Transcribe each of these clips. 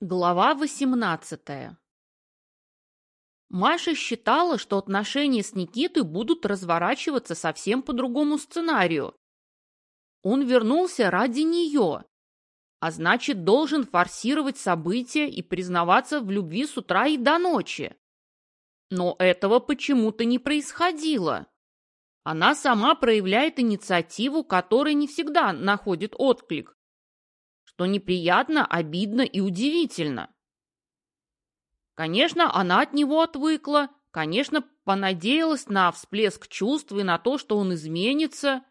Глава 18 Маша считала, что отношения с Никитой будут разворачиваться совсем по другому сценарию. Он вернулся ради нее, а значит, должен форсировать события и признаваться в любви с утра и до ночи. Но этого почему-то не происходило. Она сама проявляет инициативу, которая не всегда находит отклик что неприятно, обидно и удивительно. Конечно, она от него отвыкла, конечно, понадеялась на всплеск чувств и на то, что он изменится.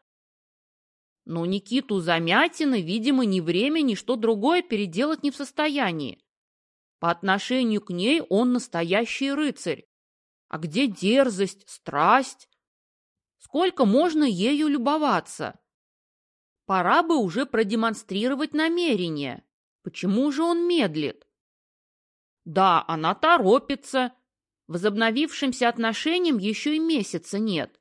Но Никиту Замятина, видимо, ни время, ни что другое переделать не в состоянии. По отношению к ней он настоящий рыцарь. А где дерзость, страсть? Сколько можно ею любоваться? Пора бы уже продемонстрировать намерение. Почему же он медлит? Да, она торопится. Возобновившимся отношениям еще и месяца нет.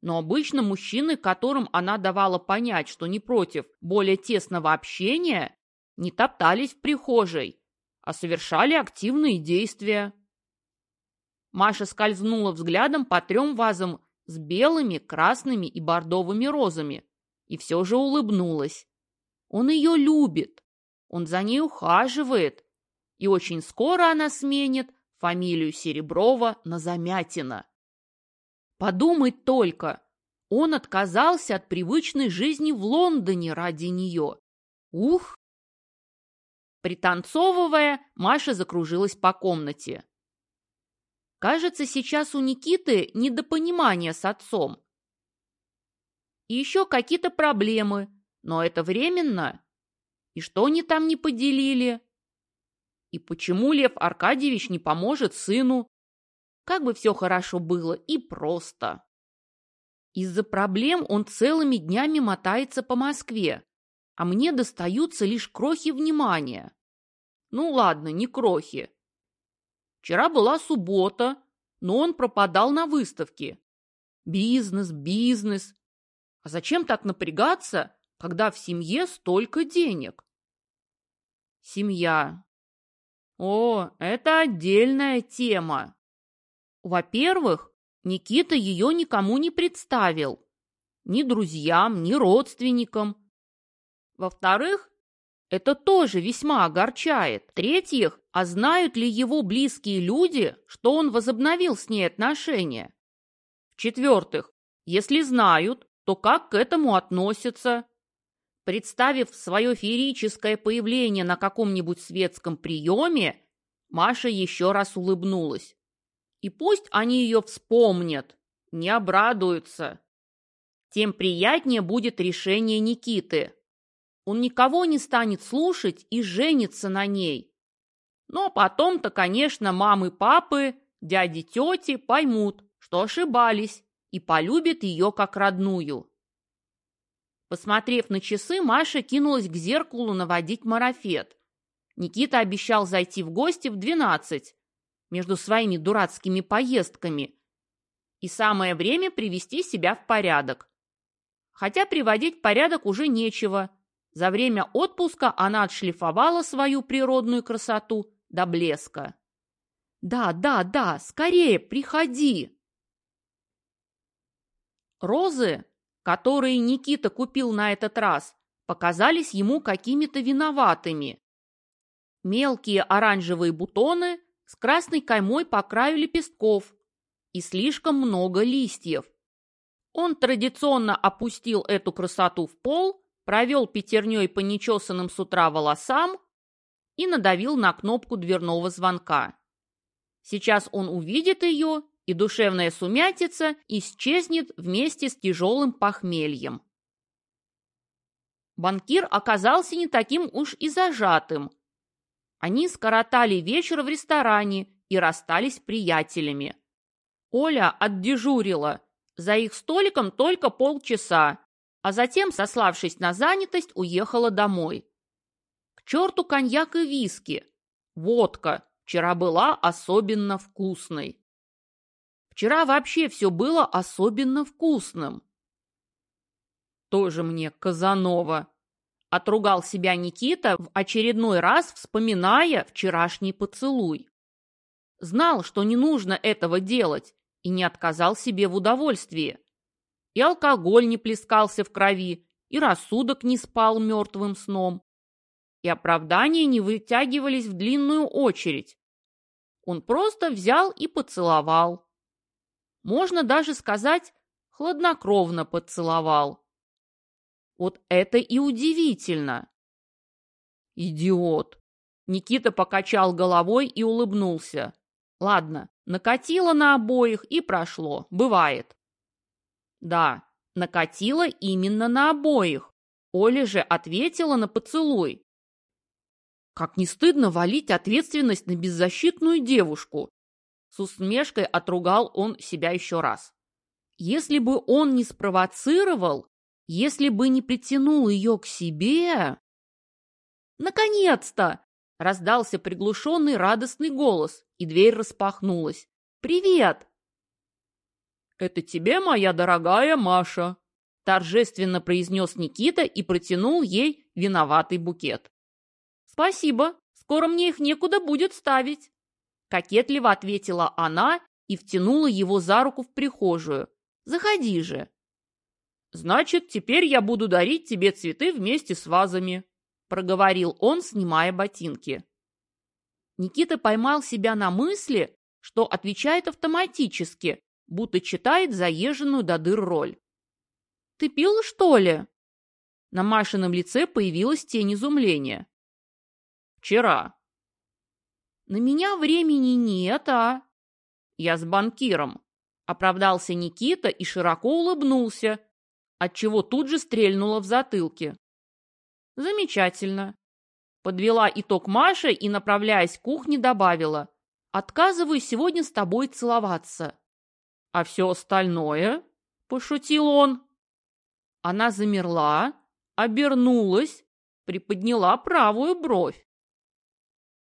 Но обычно мужчины, которым она давала понять, что не против более тесного общения, не топтались в прихожей, а совершали активные действия. Маша скользнула взглядом по трем вазам с белыми, красными и бордовыми розами, и все же улыбнулась. Он ее любит, он за ней ухаживает, и очень скоро она сменит фамилию Сереброва на Замятина. Подумать только, он отказался от привычной жизни в Лондоне ради нее. Ух! Пританцовывая, Маша закружилась по комнате. Кажется, сейчас у Никиты недопонимание с отцом. И еще какие-то проблемы, но это временно. И что они там не поделили? И почему Лев Аркадьевич не поможет сыну? Как бы все хорошо было и просто. Из-за проблем он целыми днями мотается по Москве, а мне достаются лишь крохи внимания. Ну ладно, не крохи. Вчера была суббота, но он пропадал на выставке. Бизнес, бизнес, а зачем так напрягаться, когда в семье столько денег? Семья. О, это отдельная тема. Во-первых, Никита ее никому не представил. Ни друзьям, ни родственникам. Во-вторых, это тоже весьма огорчает. В-третьих, а знают ли его близкие люди, что он возобновил с ней отношения? В-четвертых, если знают, то как к этому относятся? Представив свое феерическое появление на каком-нибудь светском приеме, Маша еще раз улыбнулась. И пусть они ее вспомнят, не обрадуются. Тем приятнее будет решение Никиты. Он никого не станет слушать и женится на ней. Но потом-то, конечно, мамы, папы, дяди, тети поймут, что ошибались и полюбит ее как родную. Посмотрев на часы, Маша кинулась к зеркалу наводить марафет. Никита обещал зайти в гости в двенадцать между своими дурацкими поездками. И самое время привести себя в порядок. Хотя приводить в порядок уже нечего. За время отпуска она отшлифовала свою природную красоту до блеска. «Да, да, да, скорее, приходи!» Розы, которые Никита купил на этот раз, показались ему какими-то виноватыми. Мелкие оранжевые бутоны с красной каймой по краю лепестков и слишком много листьев. Он традиционно опустил эту красоту в пол, провел пятерней по нечесанным с утра волосам и надавил на кнопку дверного звонка. Сейчас он увидит ее и душевная сумятица исчезнет вместе с тяжелым похмельем. Банкир оказался не таким уж и зажатым. Они скоротали вечер в ресторане и расстались приятелями. Оля отдежурила. За их столиком только полчаса, а затем, сославшись на занятость, уехала домой. К черту коньяк и виски. Водка вчера была особенно вкусной. Вчера вообще все было особенно вкусным. Тоже мне Казанова. Отругал себя Никита в очередной раз, вспоминая вчерашний поцелуй. Знал, что не нужно этого делать, и не отказал себе в удовольствии. И алкоголь не плескался в крови, и рассудок не спал мертвым сном. И оправдания не вытягивались в длинную очередь. Он просто взял и поцеловал. Можно даже сказать, хладнокровно поцеловал. Вот это и удивительно. Идиот. Никита покачал головой и улыбнулся. Ладно, накатило на обоих и прошло. Бывает. Да, накатило именно на обоих. Оля же ответила на поцелуй. Как не стыдно валить ответственность на беззащитную девушку. С усмешкой отругал он себя еще раз. Если бы он не спровоцировал, если бы не притянул ее к себе... «Наконец-то!» — раздался приглушенный радостный голос, и дверь распахнулась. «Привет!» «Это тебе, моя дорогая Маша!» — торжественно произнес Никита и протянул ей виноватый букет. «Спасибо, скоро мне их некуда будет ставить!» Кокетливо ответила она и втянула его за руку в прихожую. «Заходи же!» «Значит, теперь я буду дарить тебе цветы вместе с вазами», – проговорил он, снимая ботинки. Никита поймал себя на мысли, что отвечает автоматически, будто читает заезженную до дыр роль. «Ты пил, что ли?» На Машином лице появилась тень изумления. «Вчера». «На меня времени нет, а?» «Я с банкиром», — оправдался Никита и широко улыбнулся, отчего тут же стрельнула в затылке. Замечательно. Подвела итог Маша и, направляясь к кухне, добавила. Отказываюсь сегодня с тобой целоваться. А все остальное? Пошутил он. Она замерла, обернулась, приподняла правую бровь.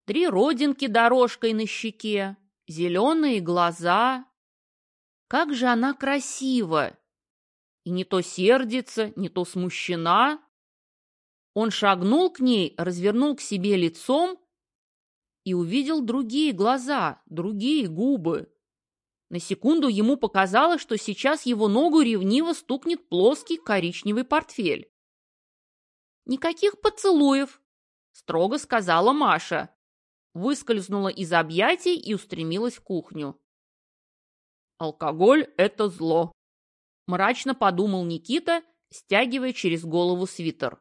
Три родинки дорожкой на щеке, зеленые глаза. Как же она красива! и не то сердится, не то смущена. Он шагнул к ней, развернул к себе лицом и увидел другие глаза, другие губы. На секунду ему показалось, что сейчас его ногу ревниво стукнет плоский коричневый портфель. «Никаких поцелуев», — строго сказала Маша. Выскользнула из объятий и устремилась в кухню. «Алкоголь — это зло», мрачно подумал Никита, стягивая через голову свитер.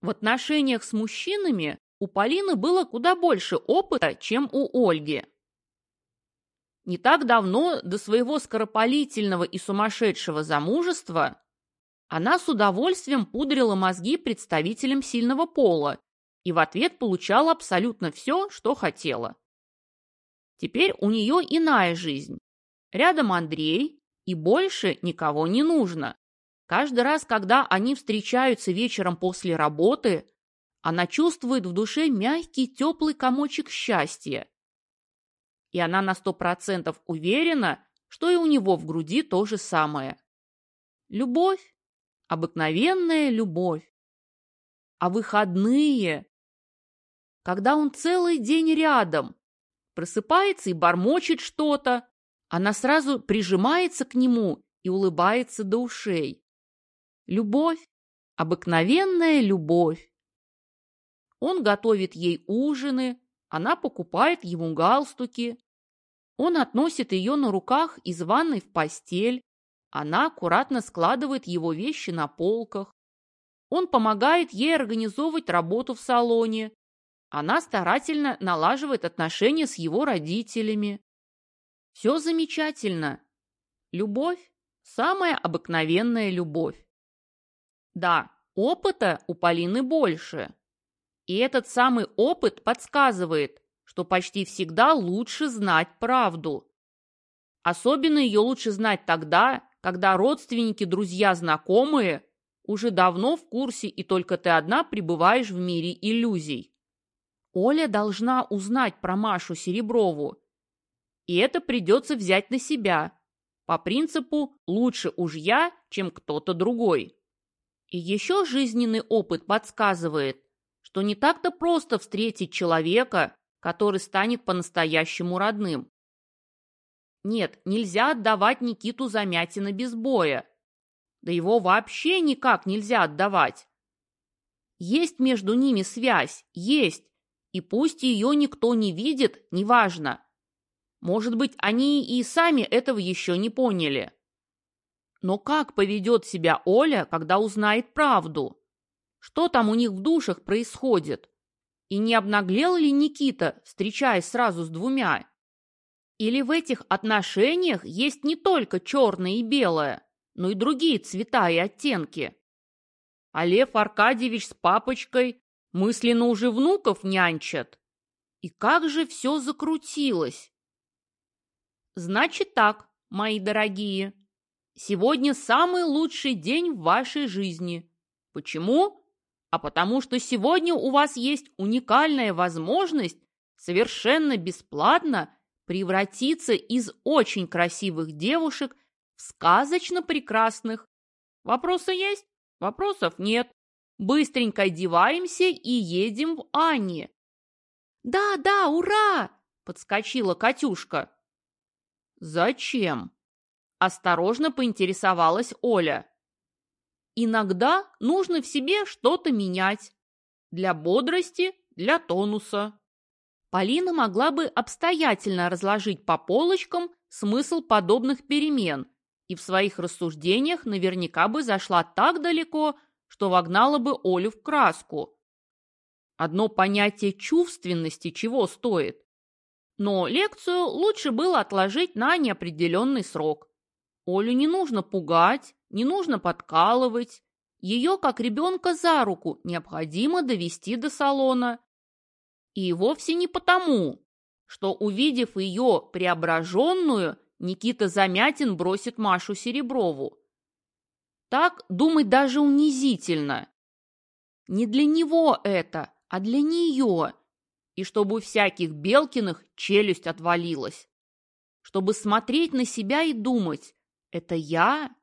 В отношениях с мужчинами у Полины было куда больше опыта, чем у Ольги. Не так давно, до своего скоропалительного и сумасшедшего замужества, она с удовольствием пудрила мозги представителям сильного пола и в ответ получала абсолютно все, что хотела. Теперь у нее иная жизнь, Рядом Андрей, и больше никого не нужно. Каждый раз, когда они встречаются вечером после работы, она чувствует в душе мягкий теплый комочек счастья. И она на сто процентов уверена, что и у него в груди то же самое. Любовь, обыкновенная любовь. А выходные, когда он целый день рядом, просыпается и бормочет что-то, она сразу прижимается к нему и улыбается до ушей. Любовь, обыкновенная любовь. Он готовит ей ужины, она покупает ему галстуки. Он относит ее на руках из ванной в постель, она аккуратно складывает его вещи на полках. Он помогает ей организовывать работу в салоне. Она старательно налаживает отношения с его родителями. Все замечательно. Любовь – самая обыкновенная любовь. Да, опыта у Полины больше. И этот самый опыт подсказывает, что почти всегда лучше знать правду. Особенно ее лучше знать тогда, когда родственники, друзья, знакомые уже давно в курсе и только ты одна пребываешь в мире иллюзий. Оля должна узнать про Машу Сереброву и это придется взять на себя. По принципу «лучше уж я, чем кто-то другой». И еще жизненный опыт подсказывает, что не так-то просто встретить человека, который станет по-настоящему родным. Нет, нельзя отдавать Никиту Замятина без боя. Да его вообще никак нельзя отдавать. Есть между ними связь, есть, и пусть ее никто не видит, неважно. Может быть, они и сами этого еще не поняли. Но как поведет себя Оля, когда узнает правду? Что там у них в душах происходит? И не обнаглел ли Никита, встречаясь сразу с двумя? Или в этих отношениях есть не только черное и белое, но и другие цвета и оттенки? А Лев Аркадьевич с папочкой мысленно уже внуков нянчат. И как же все закрутилось? Значит так, мои дорогие, сегодня самый лучший день в вашей жизни. Почему? а потому что сегодня у вас есть уникальная возможность совершенно бесплатно превратиться из очень красивых девушек в сказочно прекрасных. Вопросы есть? Вопросов нет. Быстренько одеваемся и едем в Ани. «Да, да, ура!» – подскочила Катюшка. «Зачем?» – осторожно поинтересовалась Оля. Иногда нужно в себе что-то менять. Для бодрости, для тонуса. Полина могла бы обстоятельно разложить по полочкам смысл подобных перемен и в своих рассуждениях наверняка бы зашла так далеко, что вогнала бы Олю в краску. Одно понятие чувственности чего стоит. Но лекцию лучше было отложить на неопределенный срок. Олю не нужно пугать, не нужно подкалывать. Ее, как ребенка за руку, необходимо довести до салона. И вовсе не потому, что, увидев ее преображенную, Никита Замятин бросит Машу Сереброву. Так думать даже унизительно. Не для него это, а для нее. И чтобы у всяких Белкиных челюсть отвалилась. Чтобы смотреть на себя и думать, это я?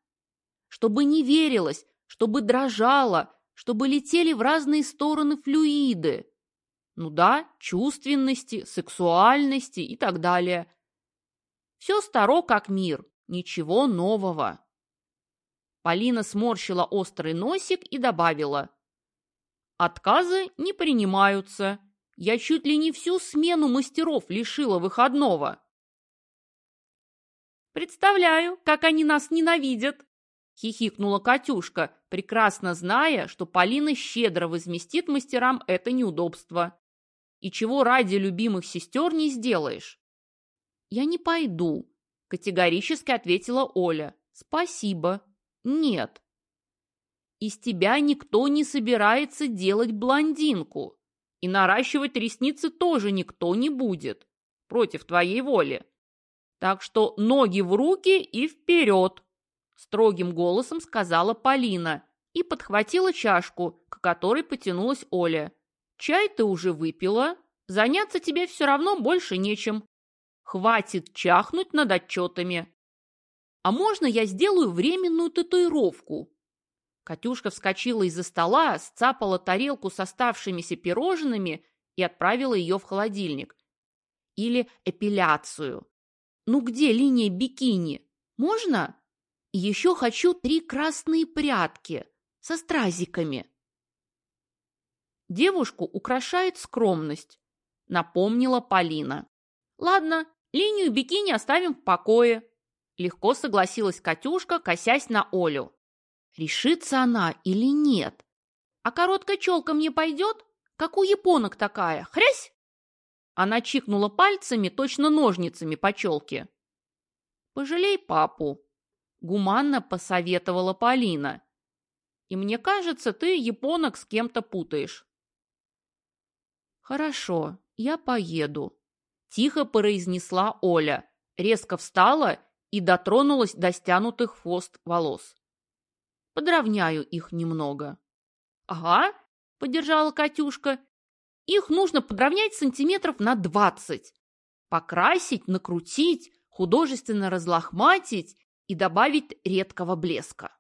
чтобы не верилось, чтобы дрожало, чтобы летели в разные стороны флюиды. Ну да, чувственности, сексуальности и так далее. Все старо как мир, ничего нового. Полина сморщила острый носик и добавила. Отказы не принимаются. Я чуть ли не всю смену мастеров лишила выходного. Представляю, как они нас ненавидят, хихикнула Катюшка, прекрасно зная, что Полина щедро возместит мастерам это неудобство. И чего ради любимых сестер не сделаешь? Я не пойду, категорически ответила Оля. Спасибо. Нет. Из тебя никто не собирается делать блондинку. И наращивать ресницы тоже никто не будет. Против твоей воли. Так что ноги в руки и вперед строгим голосом сказала Полина и подхватила чашку, к которой потянулась Оля. «Чай ты уже выпила, заняться тебе все равно больше нечем. Хватит чахнуть над отчетами. А можно я сделаю временную татуировку?» Катюшка вскочила из-за стола, сцапала тарелку с оставшимися пирожными и отправила ее в холодильник. Или эпиляцию. Ну где линия бикини? Можно? Еще хочу три красные прядки со стразиками. Девушку украшает скромность, напомнила Полина. Ладно, линию бикини оставим в покое. Легко согласилась Катюшка, косясь на Олю. Решится она или нет? А короткая челка мне пойдет? Как у японок такая, хрясь? Она чикнула пальцами, точно ножницами по челке. Пожалей папу, гуманно посоветовала Полина. И мне кажется, ты японок с кем-то путаешь. Хорошо, я поеду, тихо произнесла Оля, резко встала и дотронулась до стянутых хвост волос. Подровняю их немного. Ага, поддержала Катюшка. Их нужно подровнять сантиметров на двадцать. Покрасить, накрутить, художественно разлохматить и добавить редкого блеска.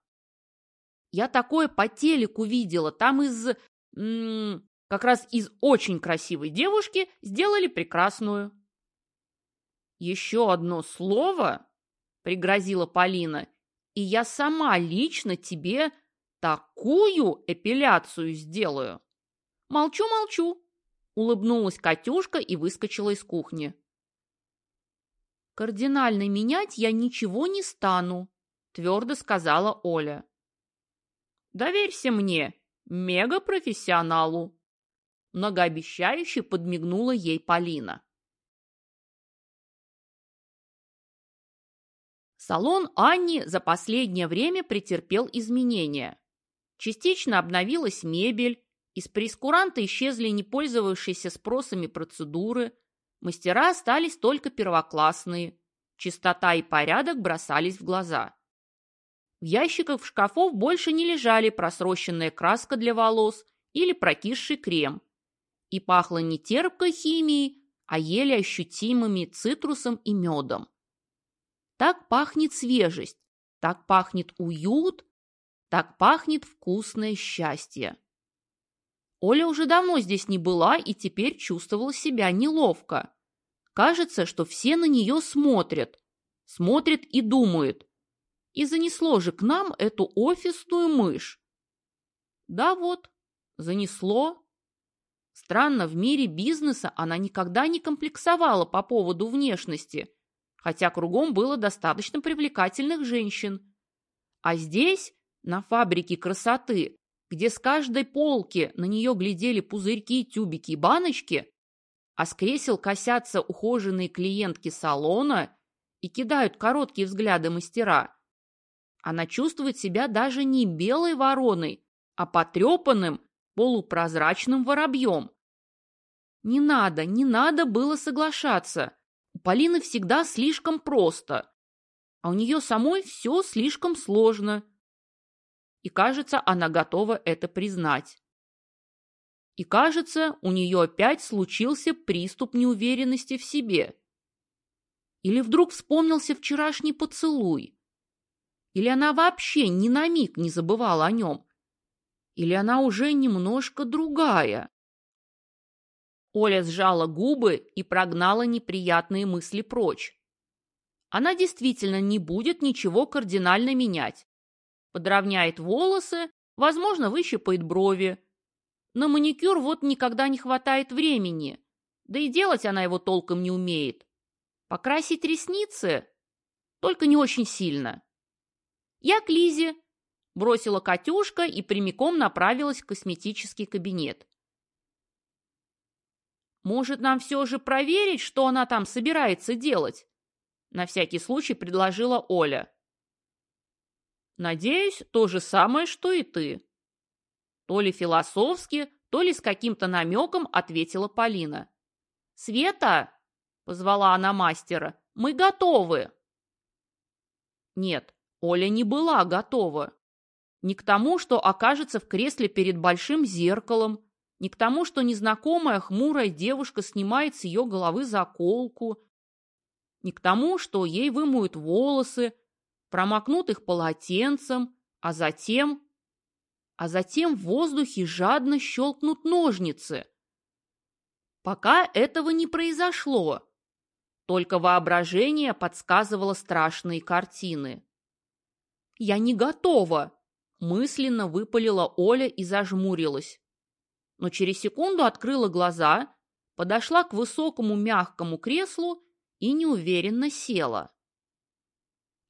Я такое по телеку видела. Там из... как раз из очень красивой девушки сделали прекрасную. Еще одно слово, пригрозила Полина, и я сама лично тебе такую эпиляцию сделаю. Молчу, молчу, улыбнулась Катюшка и выскочила из кухни. Кардинально менять я ничего не стану, твердо сказала Оля. Доверься мне, мегапрофессионалу. Многообещающе подмигнула ей Полина. Салон Анни за последнее время претерпел изменения. Частично обновилась мебель, из прескуранта исчезли не пользовавшиеся спросами процедуры, мастера остались только первоклассные, чистота и порядок бросались в глаза. В ящиках в шкафов больше не лежали просроченная краска для волос или прокисший крем. И пахло не терпкой химией, а еле ощутимыми цитрусом и медом. Так пахнет свежесть, так пахнет уют, так пахнет вкусное счастье. Оля уже давно здесь не была и теперь чувствовала себя неловко. Кажется, что все на нее смотрят. Смотрят и думают, и занесло же к нам эту офисную мышь. Да вот, занесло. Странно, в мире бизнеса она никогда не комплексовала по поводу внешности, хотя кругом было достаточно привлекательных женщин. А здесь, на фабрике красоты, где с каждой полки на нее глядели пузырьки, тюбики и баночки, а с кресел косятся ухоженные клиентки салона и кидают короткие взгляды мастера, она чувствует себя даже не белой вороной, а потрепанным полупрозрачным воробьем. Не надо, не надо было соглашаться. У Полины всегда слишком просто, а у нее самой все слишком сложно. И кажется, она готова это признать. И кажется, у нее опять случился приступ неуверенности в себе. Или вдруг вспомнился вчерашний поцелуй. Или она вообще ни на миг не забывала о нем? Или она уже немножко другая? Оля сжала губы и прогнала неприятные мысли прочь. Она действительно не будет ничего кардинально менять. Подровняет волосы, возможно, выщипает брови. На маникюр вот никогда не хватает времени, да и делать она его толком не умеет. Покрасить ресницы? Только не очень сильно. «Я к Лизе», – бросила Катюшка и прямиком направилась в косметический кабинет. «Может, нам все же проверить, что она там собирается делать?» На всякий случай предложила Оля. «Надеюсь, то же самое, что и ты». То ли философски, то ли с каким-то намеком ответила Полина. «Света!» – позвала она мастера. «Мы готовы!» Нет, Оля не была готова. Ни к тому, что окажется в кресле перед большим зеркалом, ни к тому, что незнакомая хмурая девушка снимает с ее головы заколку, ни к тому, что ей вымоют волосы, промокнут их полотенцем, а затем... А затем в воздухе жадно щелкнут ножницы. Пока этого не произошло, только воображение подсказывало страшные картины. «Я не готова!» Мысленно выпалила Оля и зажмурилась. Но через секунду открыла глаза, подошла к высокому мягкому креслу и неуверенно села.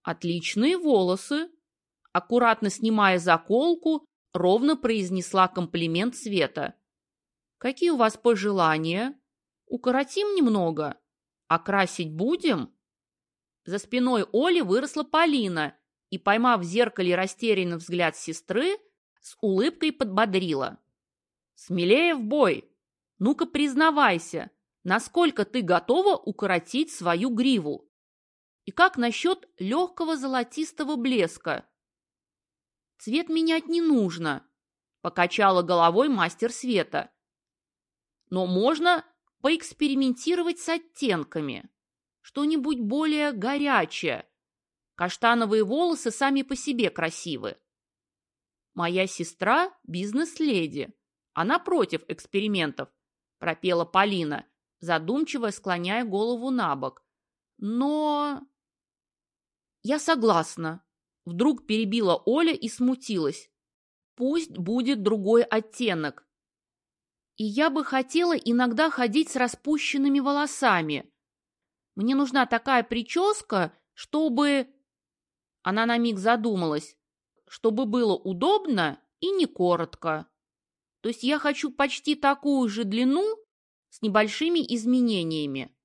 «Отличные волосы!» Аккуратно снимая заколку, ровно произнесла комплимент Света. «Какие у вас пожелания? Укоротим немного? Окрасить будем?» За спиной Оли выросла Полина и, поймав в зеркале растерянный взгляд сестры, с улыбкой подбодрила. «Смелее в бой! Ну-ка признавайся, насколько ты готова укоротить свою гриву? И как насчет легкого золотистого блеска?» «Цвет менять не нужно», — покачала головой мастер света. «Но можно поэкспериментировать с оттенками. Что-нибудь более горячее, Каштановые волосы сами по себе красивы. Моя сестра – бизнес-леди. Она против экспериментов, пропела Полина, задумчиво склоняя голову на бок. Но... Я согласна. Вдруг перебила Оля и смутилась. Пусть будет другой оттенок. И я бы хотела иногда ходить с распущенными волосами. Мне нужна такая прическа, чтобы... Она на миг задумалась. Чтобы было удобно и не коротко. То есть я хочу почти такую же длину с небольшими изменениями.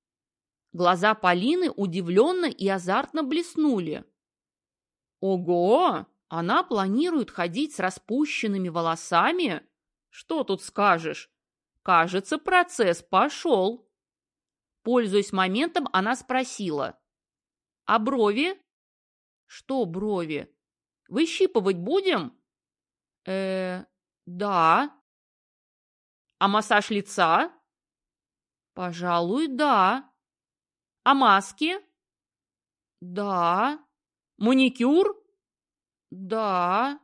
Глаза Полины удивленно и азартно блеснули. Ого! Она планирует ходить с распущенными волосами? Что тут скажешь? Кажется, процесс пошел. Пользуясь моментом, она спросила. А брови? Что брови? Выщипывать будем? Э, да. А массаж лица? Пожалуй, да. А маски? Да. Маникюр? Да.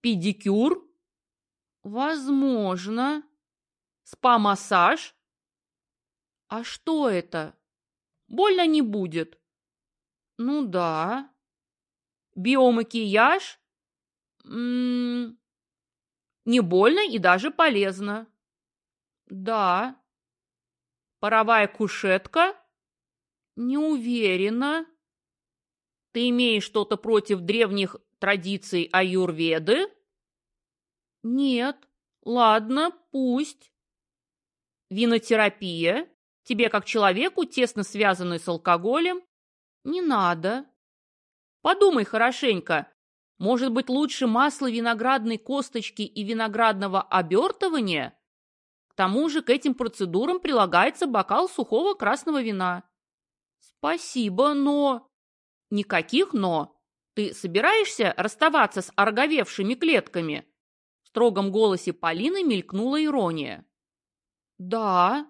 Педикюр? Возможно. Спа-массаж? А что это? Больно не будет. Ну да. Биомакияж? М -м -м. Не больно и даже полезно. Да. Паровая кушетка? Не уверена. Ты имеешь что-то против древних традиций аюрведы? Нет. Ладно, пусть. Винотерапия? Тебе, как человеку, тесно связанной с алкоголем? Не надо. Подумай хорошенько. Может быть, лучше масло виноградной косточки и виноградного обертывания? К тому же к этим процедурам прилагается бокал сухого красного вина. Спасибо, но... Никаких «но». Ты собираешься расставаться с ороговевшими клетками? В строгом голосе Полины мелькнула ирония. Да.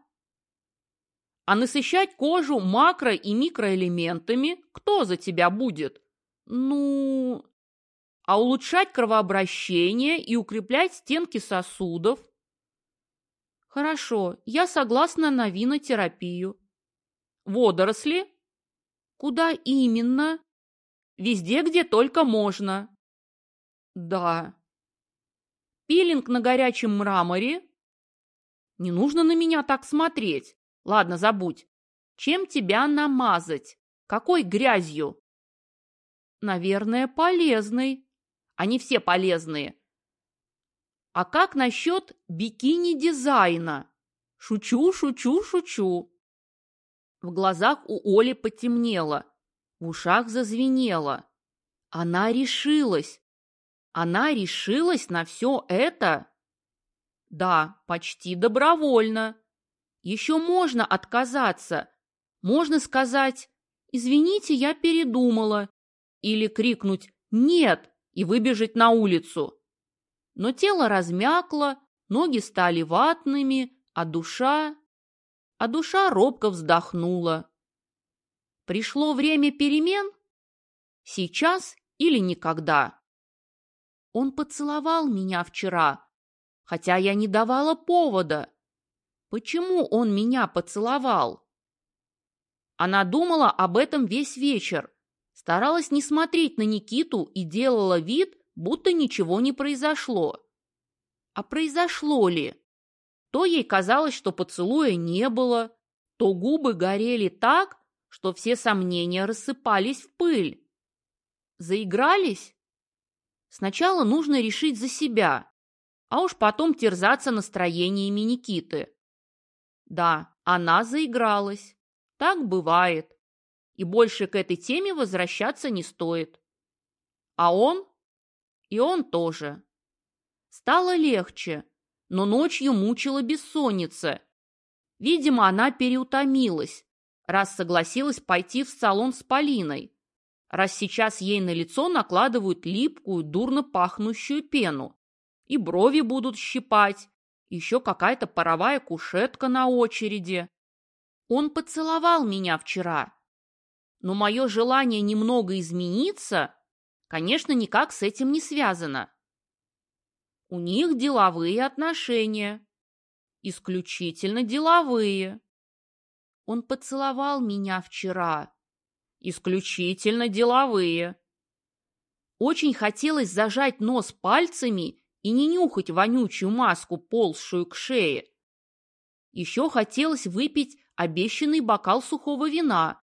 А насыщать кожу макро- и микроэлементами кто за тебя будет? Ну... А улучшать кровообращение и укреплять стенки сосудов? Хорошо, я согласна на винотерапию. Водоросли? Куда именно? Везде, где только можно. Да. Пилинг на горячем мраморе? Не нужно на меня так смотреть. Ладно, забудь. Чем тебя намазать? Какой грязью? Наверное, полезной. Они все полезные. А как насчет бикини-дизайна? Шучу, шучу, шучу. В глазах у Оли потемнело, в ушах зазвенело. Она решилась. Она решилась на все это? Да, почти добровольно. Еще можно отказаться. Можно сказать «Извините, я передумала» или крикнуть «Нет!» и выбежать на улицу. Но тело размякло, ноги стали ватными, а душа а душа робко вздохнула. Пришло время перемен? Сейчас или никогда? Он поцеловал меня вчера, хотя я не давала повода. Почему он меня поцеловал? Она думала об этом весь вечер, старалась не смотреть на Никиту и делала вид, будто ничего не произошло. А произошло ли? То ей казалось, что поцелуя не было, то губы горели так, что все сомнения рассыпались в пыль. Заигрались? Сначала нужно решить за себя, а уж потом терзаться настроениями Никиты. Да, она заигралась. Так бывает. И больше к этой теме возвращаться не стоит. А он? И он тоже. Стало легче, но ночью мучила бессонница. Видимо, она переутомилась, раз согласилась пойти в салон с Полиной, раз сейчас ей на лицо накладывают липкую, дурно пахнущую пену, и брови будут щипать, еще какая-то паровая кушетка на очереди. Он поцеловал меня вчера, но мое желание немного измениться, конечно, никак с этим не связано. У них деловые отношения. Исключительно деловые. Он поцеловал меня вчера. Исключительно деловые. Очень хотелось зажать нос пальцами и не нюхать вонючую маску, ползшую к шее. Еще хотелось выпить обещанный бокал сухого вина,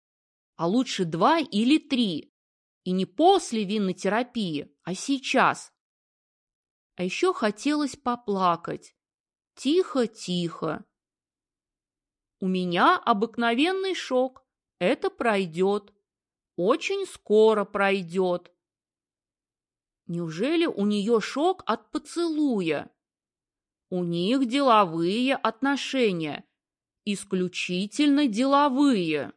а лучше два или три. И не после винной терапии, а сейчас. А еще хотелось поплакать. Тихо-тихо. У меня обыкновенный шок. Это пройдет. Очень скоро пройдет. Неужели у нее шок от поцелуя? У них деловые отношения. Исключительно деловые.